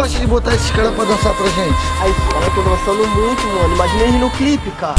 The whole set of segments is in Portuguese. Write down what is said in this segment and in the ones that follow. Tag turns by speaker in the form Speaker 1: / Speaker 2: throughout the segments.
Speaker 1: acha de botar esses caras pra dançar pra gente?
Speaker 2: Aí, cara, eu tô dançando muito, mano. Imagina eles no clipe, cara.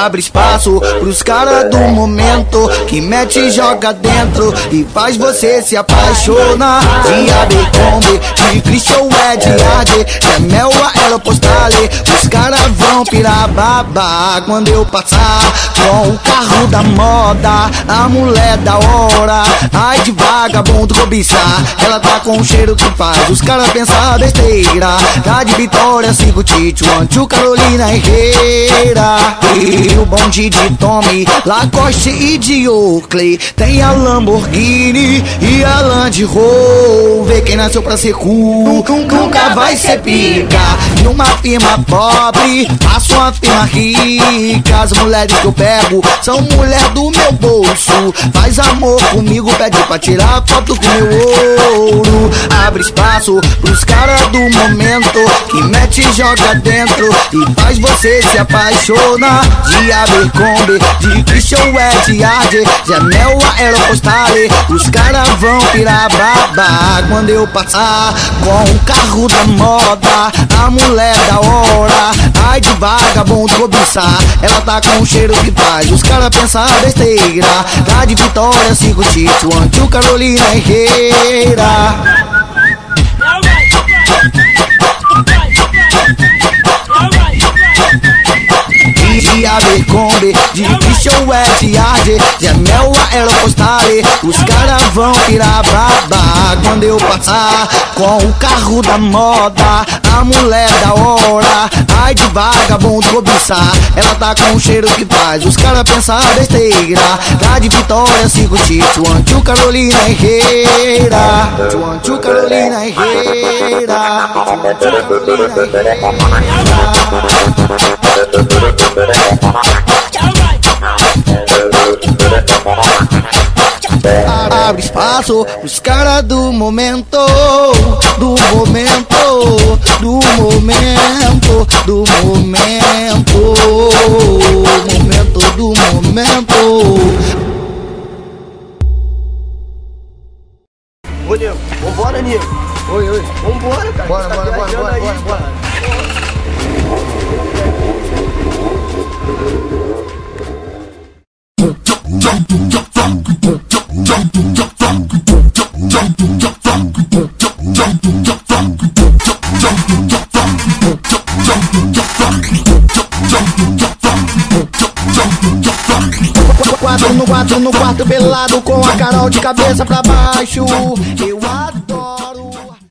Speaker 3: Abre espaço pros caras do momento que mete e joga dentro e faz você se apaixonar. De Abercrombie, de Christian Ed, Ade, é mel aeropostale. Os caras vão pirar babá quando eu passar com o carro da moda. A mulher da hora, ai de vagabundo cobiçar. Ela tá com o cheiro que faz os caras pensar besteira. Tá de Vitória, sigo Tito, Antio Carolina Herrera. E o bonde de Tommy, Lacoste e de Oakley. Tem a Lamborghini e a Land Rover. Quem nasceu pra ser cool nunca vai ser pica. De uma firma pobre, faço uma firma rica. As mulheres que eu pego são mulher do meu bolso. Faz amor comigo, pede pra tirar foto com meu ouro. Abre espaço pros caras do momento que mete e joga dentro e faz você se apaixonar. De Abercrombie, de Christian West, Ade, Janel Aeropostale. Os caras vão pirar babá quando eu passar com o carro da moda. A mulher da hora, ai de vagabundo cobiçar. Ela tá com o cheiro que faz os caras pensar besteira. Tá de Vitória, sigo Tito, Antio Carolina Herrera. de Abercrombie, de Christian West, Ade, Janel Aeropostale. Os caras vão virar babá quando eu passar com o carro da moda. A mulher da hora, ai de vagabundo cobiçar. Ela tá com o cheiro que faz os caras pensar besteira. Tá de Vitória, sigo Tito, Antio Carolina Herrera. Antio Carolina Herrera. Antio Carolina Abre espaço pros caras do momento, do momento, do momento, do momento, momento do momento.
Speaker 2: Ô, nego, vambora, nego.
Speaker 1: Oi, oi.
Speaker 2: Vambora, cara.
Speaker 1: Bora,
Speaker 2: Tá
Speaker 1: bora, bora,
Speaker 2: viajando
Speaker 1: bora,
Speaker 2: aí,
Speaker 1: bora, bora.
Speaker 2: cara.
Speaker 3: Quatro no quatro no quarto pelado com a Carol de cabeça pra baixo. Eu adoro.